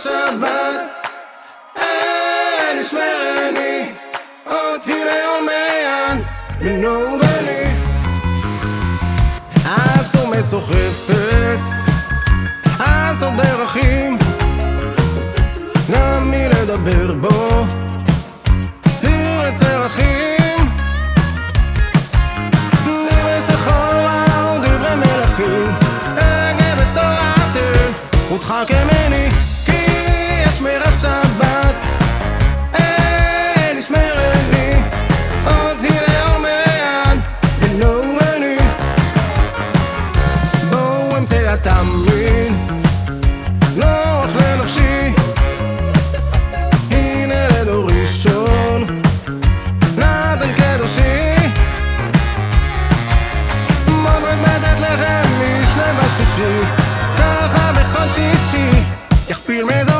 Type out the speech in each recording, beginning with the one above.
השבת, אה, אין שמרני, עוד הנה עולמיין, נו בני. הסומת סוחפת, הסום דרכים, נמי לדבר בו, הוא לצרכים. אחורה ודברי מלכים, הגה אמצע התמיד לא לנפשי הנה לדור ראשון. נתן קדושי. מוברת מתת לחם משנה בשישי. ככה בכל שישי. יכפיל מזוני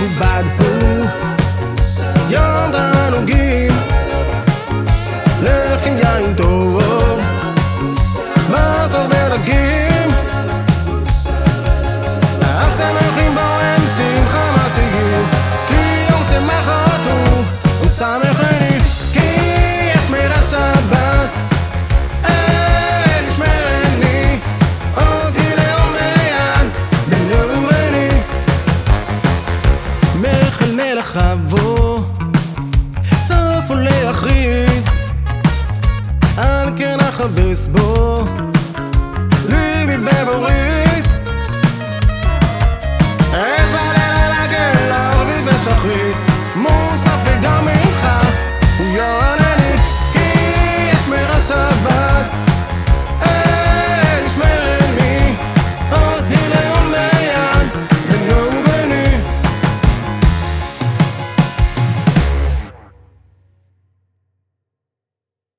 football pour. Yandan Ongu Le crime gagne tout Lisboa. Lui, bebe,